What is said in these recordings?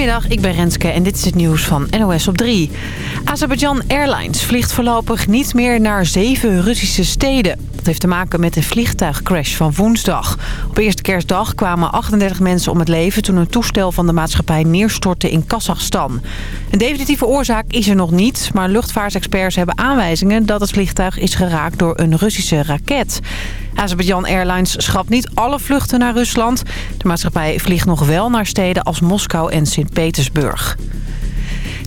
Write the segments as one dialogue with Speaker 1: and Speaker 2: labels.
Speaker 1: Goedemiddag, ik ben Renske en dit is het nieuws van NOS op 3. Azerbaijan Airlines vliegt voorlopig niet meer naar zeven Russische steden. Dat heeft te maken met een vliegtuigcrash van woensdag. Op eerste kerstdag kwamen 38 mensen om het leven... toen een toestel van de maatschappij neerstortte in Kazachstan. Een definitieve oorzaak is er nog niet... maar luchtvaartsexperts hebben aanwijzingen dat het vliegtuig is geraakt door een Russische raket. Azerbaijan Airlines schrapt niet alle vluchten naar Rusland. De maatschappij vliegt nog wel naar steden als Moskou en Sint-Petersburg.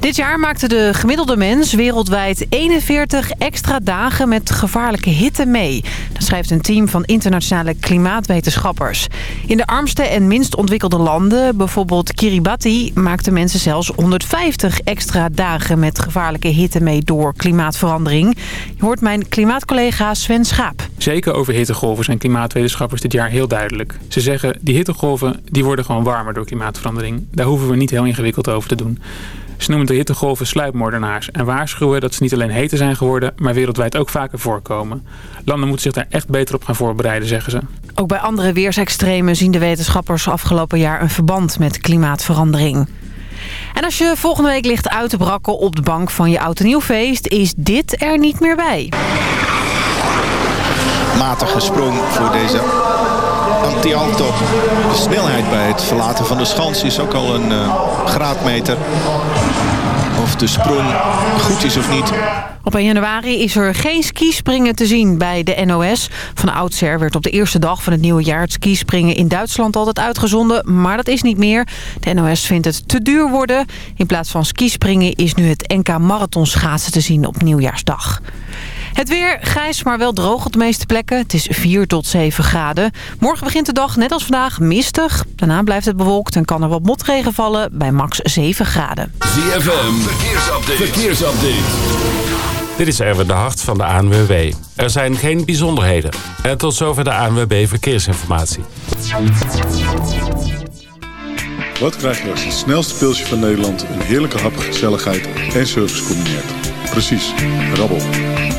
Speaker 1: Dit jaar maakte de gemiddelde mens wereldwijd 41 extra dagen met gevaarlijke hitte mee. Dat schrijft een team van internationale klimaatwetenschappers. In de armste en minst ontwikkelde landen, bijvoorbeeld Kiribati... maakten mensen zelfs 150 extra dagen met gevaarlijke hitte mee door klimaatverandering. Je hoort mijn klimaatcollega Sven Schaap.
Speaker 2: Zeker over hittegolven zijn klimaatwetenschappers dit jaar heel duidelijk. Ze zeggen, die hittegolven die worden gewoon warmer door klimaatverandering. Daar hoeven we niet heel ingewikkeld over te doen. Ze noemen de hittegolven sluipmoordenaars en waarschuwen dat ze niet alleen heter zijn geworden, maar wereldwijd ook vaker voorkomen. Landen moeten zich daar echt beter op gaan voorbereiden, zeggen ze.
Speaker 1: Ook bij andere weersextremen zien de wetenschappers afgelopen jaar een verband met klimaatverandering. En als je volgende week ligt uit te brakken op de bank van je oud en nieuw feest, is dit er niet meer bij.
Speaker 3: Matige sprong voor deze De snelheid bij het verlaten van de schans is ook al een uh, graadmeter. Of de sprong goed is of niet.
Speaker 1: Op 1 januari is er geen skispringen te zien bij de NOS. Van oudsher werd op de eerste dag van het nieuwe jaar het skispringen in Duitsland altijd uitgezonden. Maar dat is niet meer. De NOS vindt het te duur worden. In plaats van skispringen is nu het NK Marathon schaatsen te zien op nieuwjaarsdag. Het weer grijs, maar wel droog op de meeste plekken. Het is 4 tot 7 graden. Morgen begint de dag net als vandaag mistig. Daarna blijft het bewolkt en kan er wat motregen vallen bij max 7 graden.
Speaker 4: ZFM, verkeersupdate. verkeersupdate. Dit is Erwin de Hart van de ANWB. Er zijn geen bijzonderheden. En tot zover de ANWB Verkeersinformatie.
Speaker 5: Wat krijg je als het snelste pilsje van Nederland... een heerlijke hap, gezelligheid en service combineert? Precies, rabbel.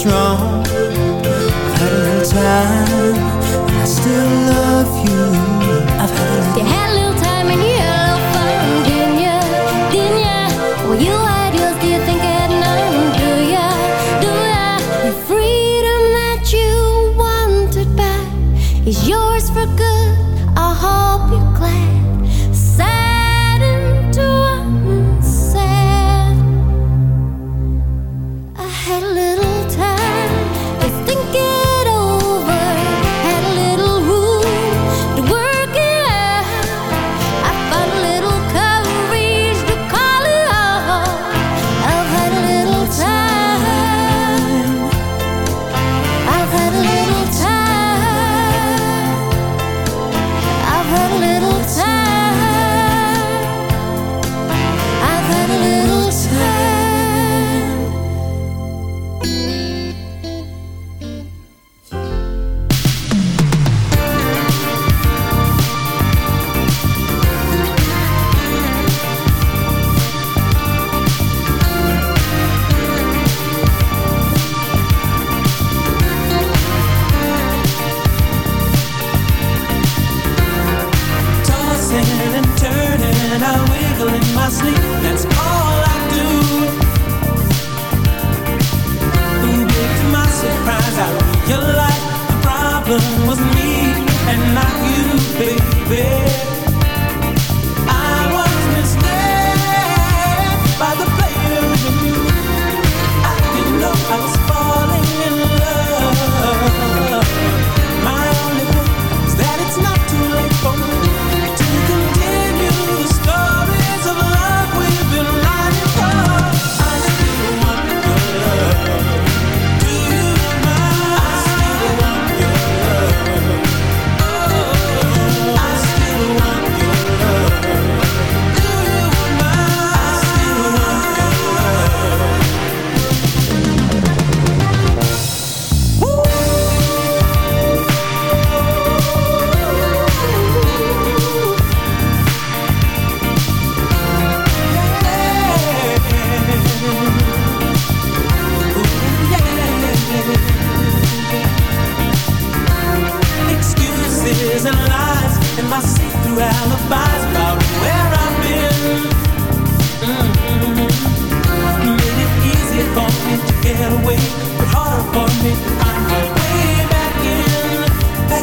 Speaker 6: Strong. I don't little
Speaker 7: time.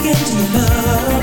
Speaker 7: into
Speaker 8: your love.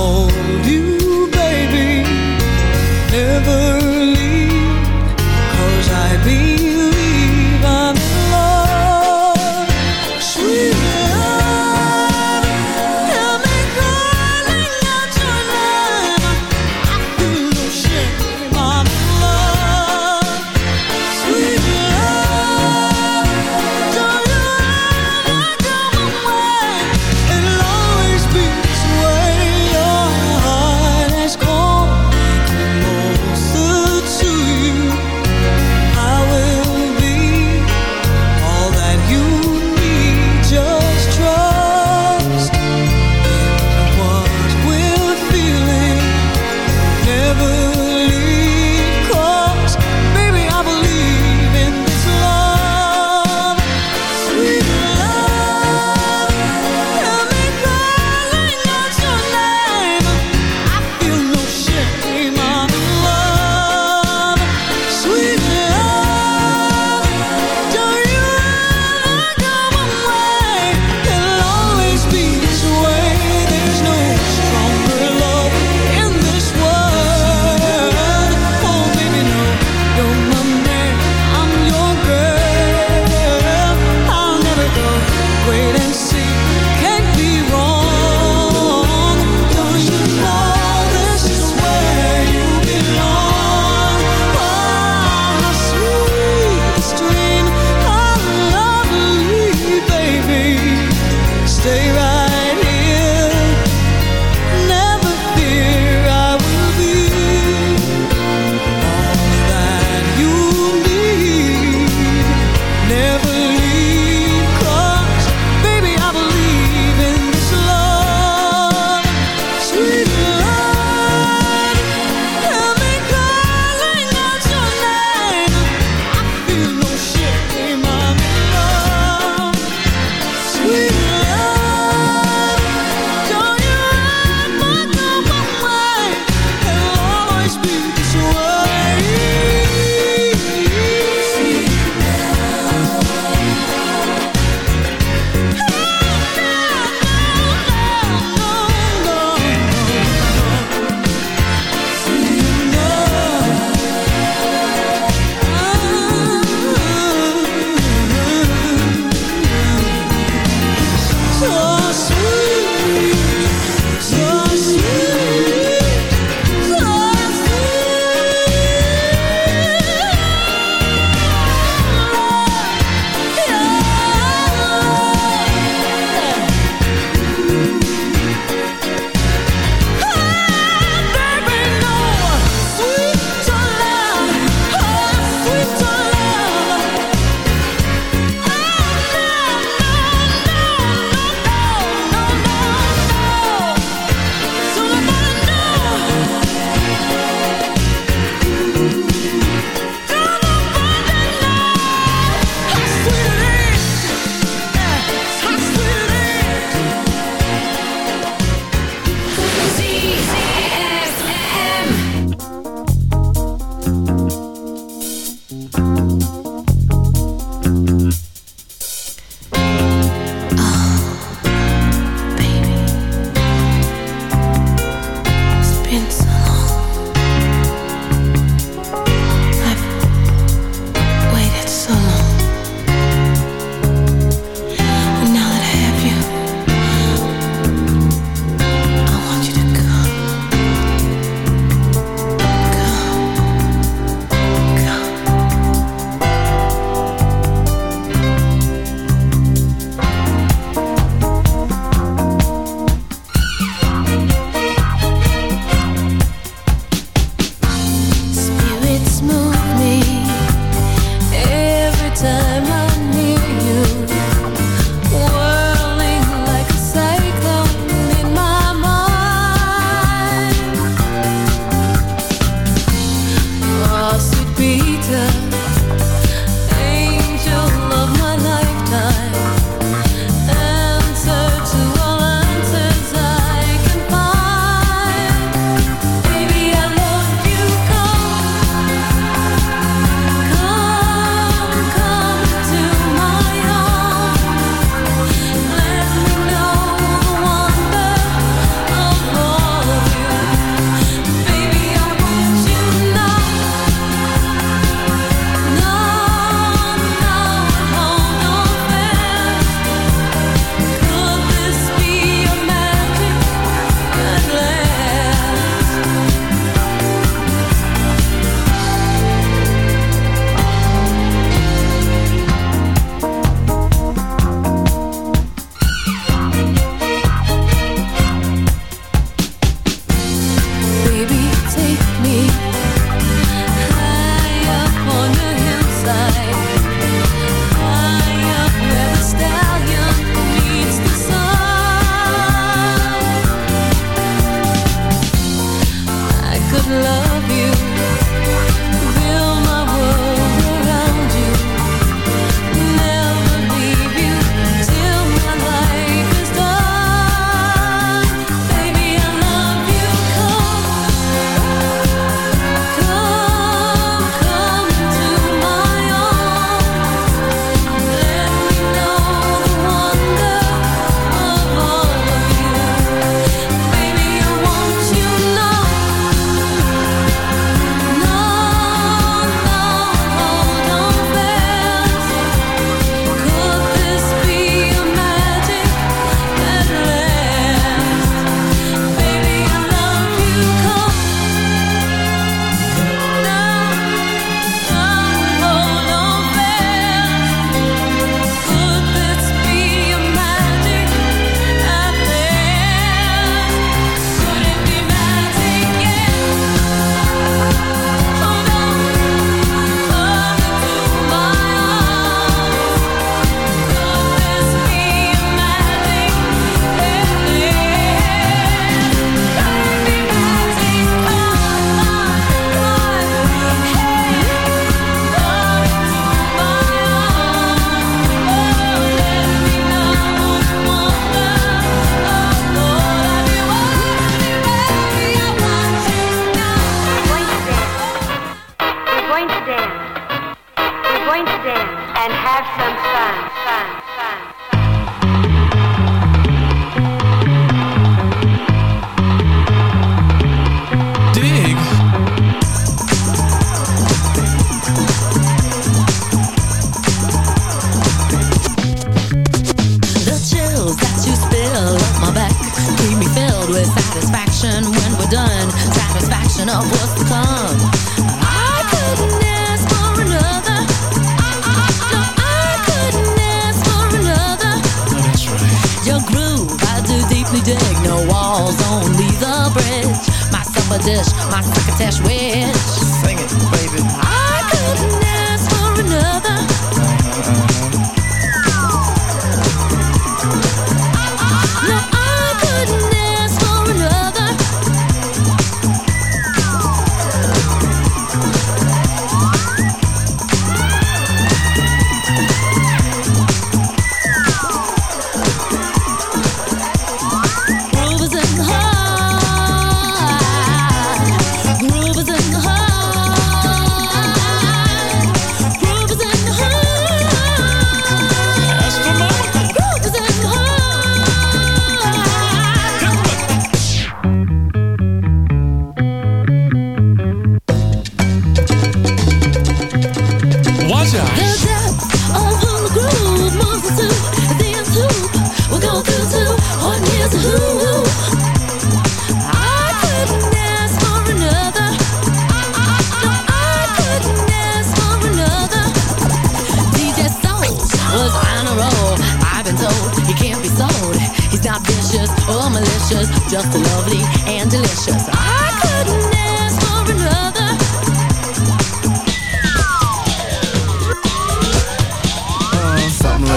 Speaker 9: hold you, baby.
Speaker 8: Never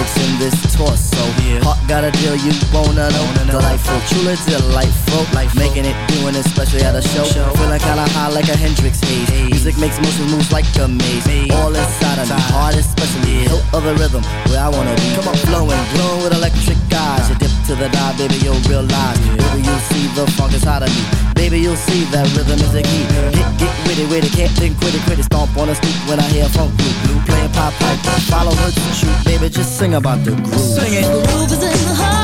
Speaker 8: In
Speaker 10: this torso. Heart got a deal you wanna know. Delightful, truly delightful. Life making it, doing it, especially at a show. Feeling kinda high like a Hendrix haze. Music makes motion moves like a maze. All inside of me, heart especially. Hilt of the rhythm, where I wanna be. Come on, flowing, glowing with electric eyes. You dip to the dive, baby, you'll realize. Baby, you'll see the funk inside of me. Baby, you'll see that rhythm is the key. Get, get witty, witty, can't think, quit it, quit it. Stomp on the street when I hear funk blue, blue. Playing pop pipe, follow her to shoot. Baby, just sing about the groove. Sing it.
Speaker 8: Groove is in the heart.